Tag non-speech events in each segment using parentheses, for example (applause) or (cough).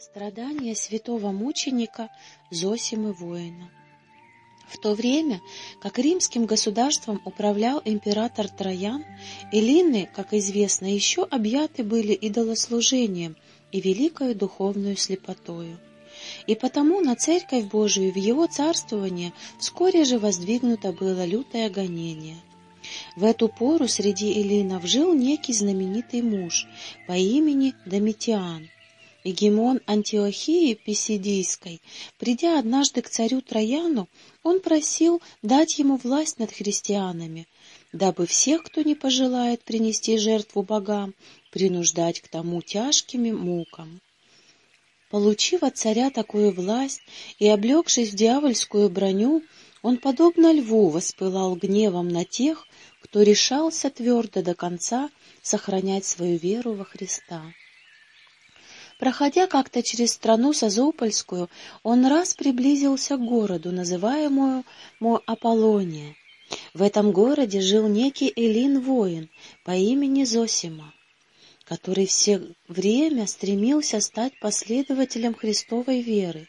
Страдания святого мученика Зосимы воина. В то время, как римским государством управлял император Троян, эллины, как известно, еще объяты были идолослужением и великою духовную слепотою. И потому на Церковь Божию в его царствование вскоре же воздвигнуто было лютое гонение. В эту пору среди эллинов жил некий знаменитый муж по имени Домитиан — Егемон Антиохии Писидийской, придя однажды к царю Трояну, он просил дать ему власть над христианами, дабы всех, кто не пожелает принести жертву богам, принуждать к тому тяжкими мукам. Получив от царя такую власть и облегшись в дьявольскую броню, он, подобно льву, воспылал гневом на тех, кто решался твердо до конца сохранять свою веру во Христа. Проходя как-то через страну Созопольскую, он раз приблизился к городу, называемому Аполлония. В этом городе жил некий Элин-воин по имени Зосима, который все время стремился стать последователем Христовой веры.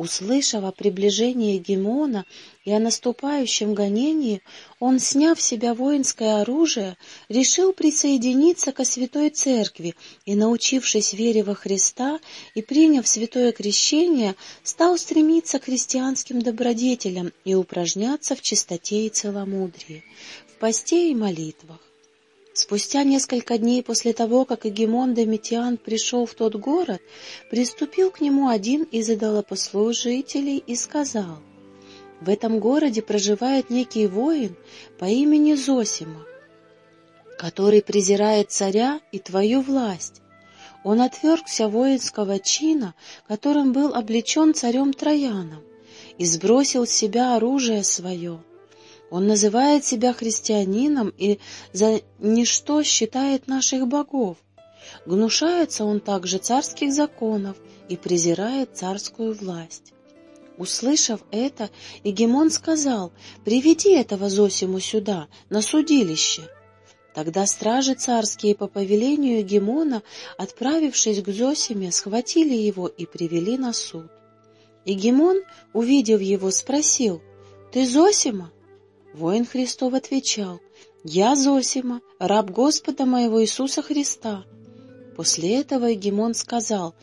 Услышав о приближении Гемона и о наступающем гонении, он, сняв себя воинское оружие, решил присоединиться ко Святой Церкви и, научившись вере во Христа и приняв святое крещение, стал стремиться к христианским добродетелям и упражняться в чистоте и целомудрии, в посте и молитвах. Спустя несколько дней после того, как Эгемон Домитиан пришел в тот город, приступил к нему один из идолопослужителей и сказал, «В этом городе проживает некий воин по имени Зосима, который презирает царя и твою власть. Он отвергся воинского чина, которым был облечен царем Трояном, и сбросил с себя оружие свое» Он называет себя христианином и за ничто считает наших богов. Гнушается он также царских законов и презирает царскую власть. Услышав это, Егемон сказал, «Приведи этого Зосиму сюда, на судилище». Тогда стражи царские по повелению Егемона, отправившись к Зосиме, схватили его и привели на суд. Егемон, увидев его, спросил, «Ты Зосима?» Воин Христов отвечал, «Я Зосима, раб Господа моего Иисуса Христа». После этого Егемон сказал,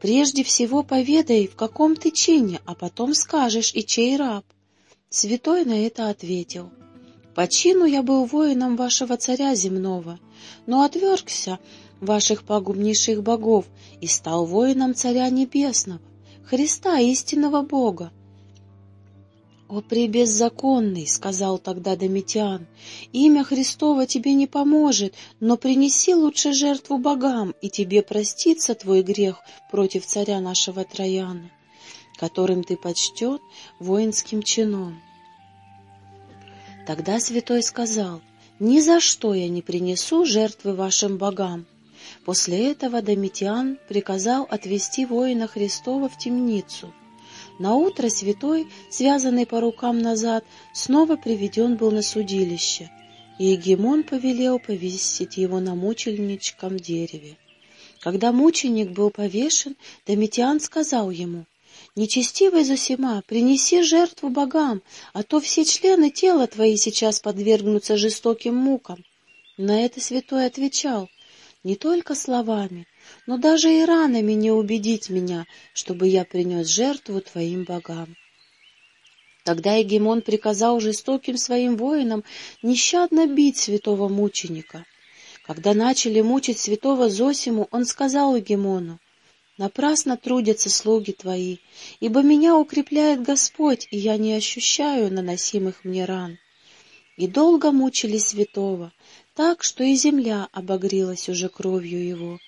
«Прежде всего поведай, в каком ты чине, а потом скажешь, и чей раб». Святой на это ответил, «По чину я был воином вашего царя земного, но отвергся ваших пагубнейших богов и стал воином царя небесного, Христа, истинного Бога. «О, пребеззаконный!» — сказал тогда Домитиан. «Имя Христово тебе не поможет, но принеси лучше жертву богам, и тебе простится твой грех против царя нашего Трояна, которым ты почтен воинским чином». Тогда святой сказал, «Ни за что я не принесу жертвы вашим богам». После этого Домитиан приказал отвести воина Христова в темницу — на утро святой, связанный по рукам назад, снова приведен был на судилище, и Егемон повелел повесить его на мученическом дереве. Когда мученик был повешен, Домитиан сказал ему, «Нечестивый Зосима, принеси жертву богам, а то все члены тела твои сейчас подвергнутся жестоким мукам». На это святой отвечал, «Не только словами, но даже и ранами не убедить меня, чтобы я принес жертву твоим богам. Тогда Егемон приказал жестоким своим воинам нещадно бить святого мученика. Когда начали мучить святого Зосиму, он сказал Егемону, «Напрасно трудятся слуги твои, ибо меня укрепляет Господь, и я не ощущаю наносимых мне ран». И долго мучили святого, так, что и земля обогрелась уже кровью его.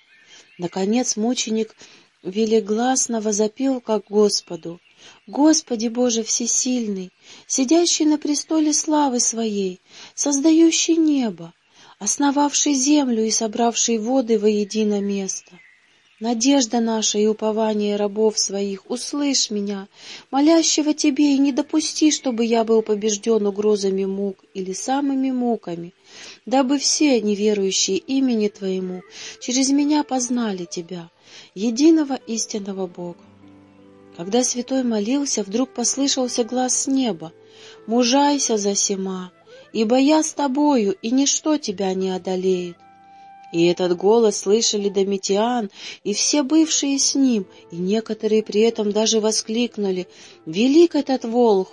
Наконец мученик велигласно возопил как Господу. «Господи Боже Всесильный, сидящий на престоле славы Своей, создающий небо, основавший землю и собравший воды воедино место, Надежда наша и упование рабов своих, услышь меня, молящего Тебе, и не допусти, чтобы я был побежден угрозами мук или самыми муками, дабы все неверующие имени Твоему через меня познали Тебя, единого истинного Бога. Когда святой молился, вдруг послышался глаз с неба, «Мужайся за сема, ибо я с тобою, и ничто тебя не одолеет». И этот голос слышали Домитиан и все бывшие с ним, и некоторые при этом даже воскликнули «Велик этот Волхв!»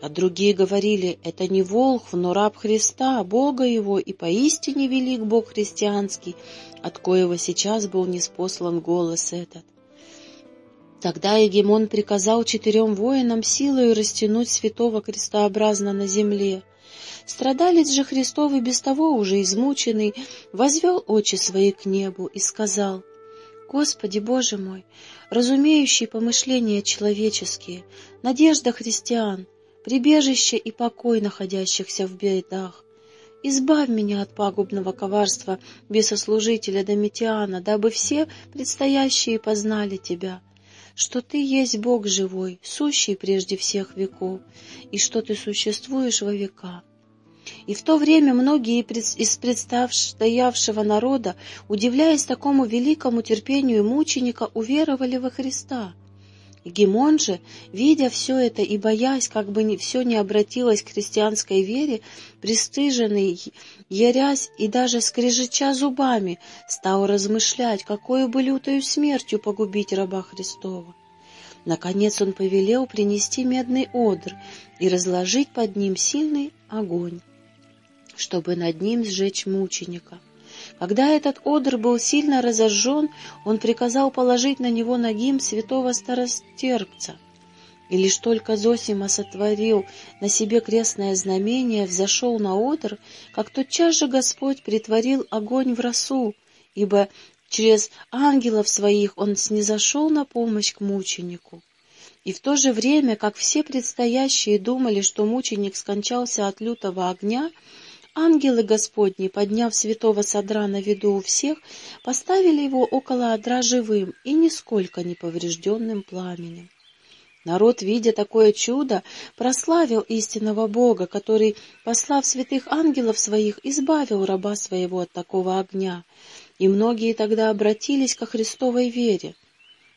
А другие говорили «Это не Волхв, но раб Христа, Бога его, и поистине велик Бог христианский, от коего сейчас был неспослан голос этот». Тогда Егемон приказал четырем воинам силою растянуть святого крестообразно на земле, Страдалец же Христов и без того уже измученный возвел очи свои к небу и сказал, «Господи, Боже мой, разумеющий помышления человеческие, надежда христиан, прибежище и покой находящихся в бедах, Избавь меня от пагубного коварства бесослужителя Домитиана, дабы все предстоящие познали Тебя, что Ты есть Бог живой, сущий прежде всех веков, и что Ты существуешь во века. И в то время многие из предстоявшего народа, удивляясь такому великому терпению мученика, уверовали во Христа. Гемон же, видя все это и боясь, как бы все не обратилось к христианской вере, пристыженный, ярясь и даже скрежеча зубами, стал размышлять, какую бы лютою смертью погубить раба Христова. Наконец он повелел принести медный одр и разложить под ним сильный огонь чтобы над ним сжечь мученика. Когда этот одр был сильно разожжен, он приказал положить на него ногим святого старостерпца. И лишь только Зосима сотворил на себе крестное знамение, взошел на одр, как тотчас же Господь притворил огонь в росу, ибо через ангелов своих он снизошел на помощь к мученику. И в то же время, как все предстоящие думали, что мученик скончался от лютого огня, Ангелы Господни, подняв святого содра на виду у всех, поставили его около одра живым и нисколько не поврежденным пламенем. Народ, видя такое чудо, прославил истинного Бога, который, послав святых ангелов своих, избавил раба своего от такого огня, и многие тогда обратились ко Христовой вере.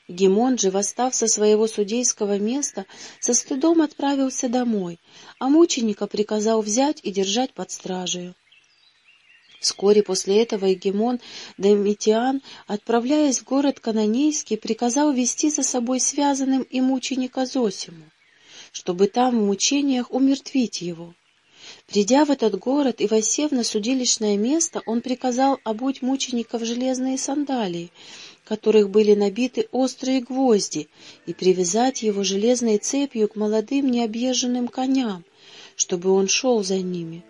Гимон же, восстав со своего судейского места, со стыдом отправился домой, а мученика приказал взять и держать под стражей. Вскоре после этого Егемон Домитиан, отправляясь в город Канонейский, приказал вести за собой связанным и мученика Зосиму, чтобы там в мучениях умертвить его. Придя в этот город и восев на судилищное место, он приказал обуть мучеников железные сандалии, которых были набиты острые гвозди, и привязать его железной цепью к молодым необъезженным коням, чтобы он шел за ними.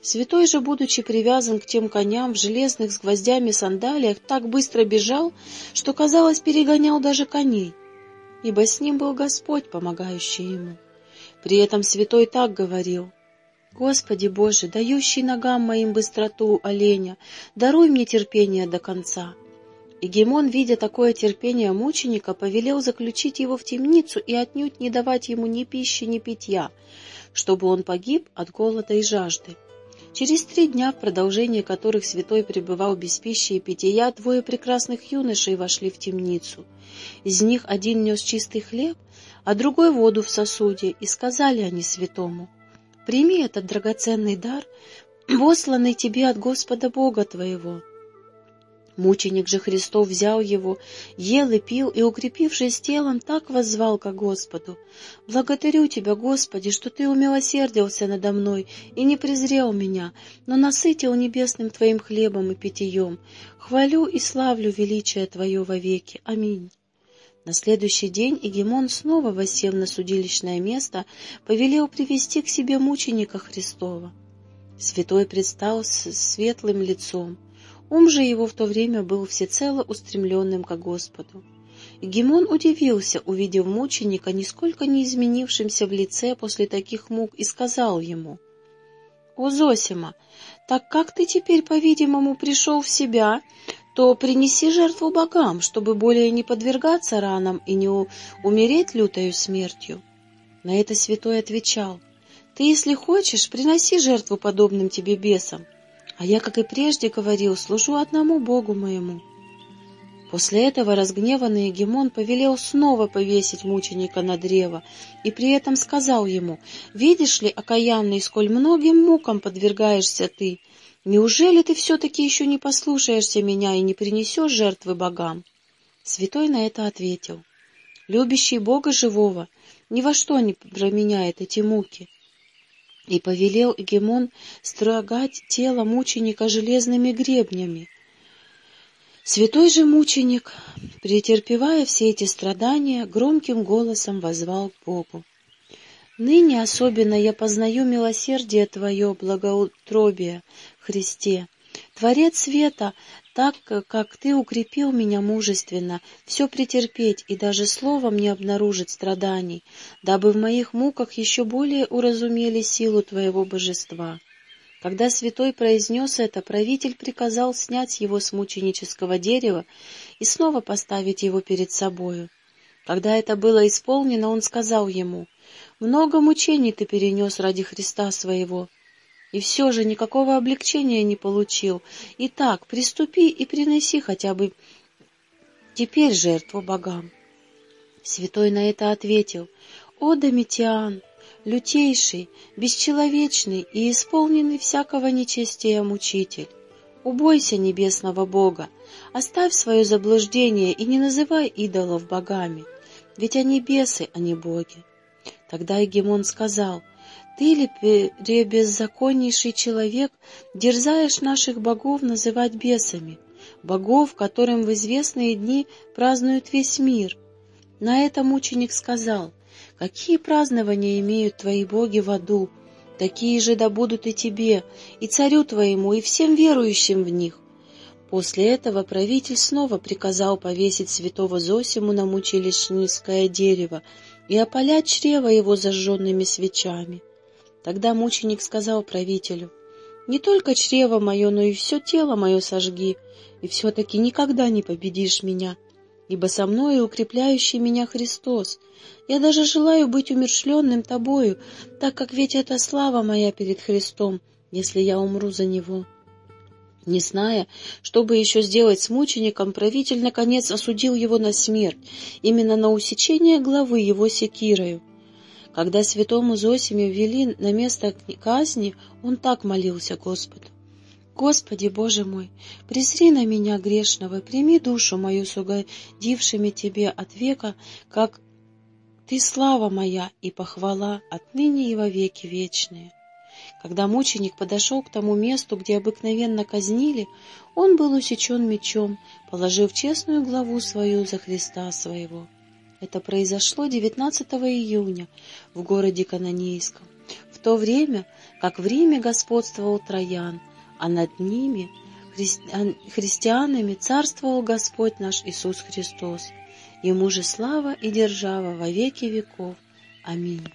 Святой же, будучи привязан к тем коням в железных с гвоздями сандалиях, так быстро бежал, что, казалось, перегонял даже коней, ибо с ним был Господь, помогающий ему. При этом святой так говорил, «Господи Боже, дающий ногам моим быстроту оленя, даруй мне терпение до конца». И Гемон, видя такое терпение мученика, повелел заключить его в темницу и отнюдь не давать ему ни пищи, ни питья, чтобы он погиб от голода и жажды. Через три дня, в продолжении которых святой пребывал без пищи и питья, двое прекрасных юношей вошли в темницу. Из них один нес чистый хлеб, а другой воду в сосуде, и сказали они святому, «Прими этот драгоценный дар, (clears throat) посланный тебе от Господа Бога твоего». Мученик же Христов взял его, ел и пил, и, укрепившись телом, так воззвал ко Господу. «Благодарю Тебя, Господи, что Ты умилосердился надо мной и не презрел меня, но насытил небесным Твоим хлебом и питьем. Хвалю и славлю величие Твое вовеки. Аминь». На следующий день Игемон, снова воссев на судилищное место, повелел привести к себе мученика Христова. Святой предстал с светлым лицом, Ум же его в то время был всецело устремленным к Господу. Гимон удивился, увидев мученика, нисколько не изменившимся в лице после таких мук, и сказал ему, «О, Зосима, так как ты теперь, по-видимому, пришел в себя, то принеси жертву богам, чтобы более не подвергаться ранам и не умереть лютою смертью. На это святой отвечал, «Ты, если хочешь, приноси жертву подобным тебе бесам, а я, как и прежде говорил, служу одному Богу моему». После этого разгневанный Егемон повелел снова повесить мученика на древо, и при этом сказал ему, «Видишь ли, окаянный, сколь многим мукам подвергаешься ты, Неужели ты все-таки еще не послушаешься меня и не принесешь жертвы богам? Святой на это ответил. Любящий Бога живого ни во что не променяет эти муки. И повелел Эгемон строгать тело мученика железными гребнями. Святой же мученик, претерпевая все эти страдания, громким голосом возвал к Богу. Ныне особенно я познаю милосердие Твое, благоутробие, Христе. Творец света, так как Ты укрепил меня мужественно, все претерпеть и даже словом не обнаружить страданий, дабы в моих муках еще более уразумели силу Твоего божества. Когда святой произнес это, правитель приказал снять его с мученического дерева и снова поставить его перед собою. Когда это было исполнено, он сказал ему, много мучений ты перенес ради Христа своего, и все же никакого облегчения не получил. Итак, приступи и приноси хотя бы теперь жертву богам. Святой на это ответил, «О, Домитиан, лютейший, бесчеловечный и исполненный всякого нечестия мучитель, убойся небесного Бога, оставь свое заблуждение и не называй идолов богами, ведь они бесы, а не боги. Тогда Егемон сказал, «Ты ли, пребеззаконнейший человек, дерзаешь наших богов называть бесами, богов, которым в известные дни празднуют весь мир?» На это мученик сказал, «Какие празднования имеют твои боги в аду, такие же да будут и тебе, и царю твоему, и всем верующим в них». После этого правитель снова приказал повесить святого Зосиму на мучелищническое дерево, и опалять чрево его зажженными свечами. Тогда мученик сказал правителю, «Не только чрево мое, но и все тело мое сожги, и все-таки никогда не победишь меня, ибо со мною укрепляющий меня Христос. Я даже желаю быть умершленным тобою, так как ведь это слава моя перед Христом, если я умру за Него». Не зная, что бы еще сделать с мучеником, правитель, наконец, осудил его на смерть, именно на усечение главы его секирою. Когда святому Зосиме ввели на место казни, он так молился Господу. «Господи, Боже мой, презри на меня грешного, прими душу мою с угодившими Тебе от века, как Ты слава моя и похвала отныне и во веки вечные». Когда мученик подошел к тому месту, где обыкновенно казнили, он был усечен мечом, положив честную главу свою за Христа своего. Это произошло 19 июня в городе Канонейском, в то время, как в Риме господствовал Троян, а над ними, христианами, царствовал Господь наш Иисус Христос. Ему же слава и держава во веки веков. Аминь.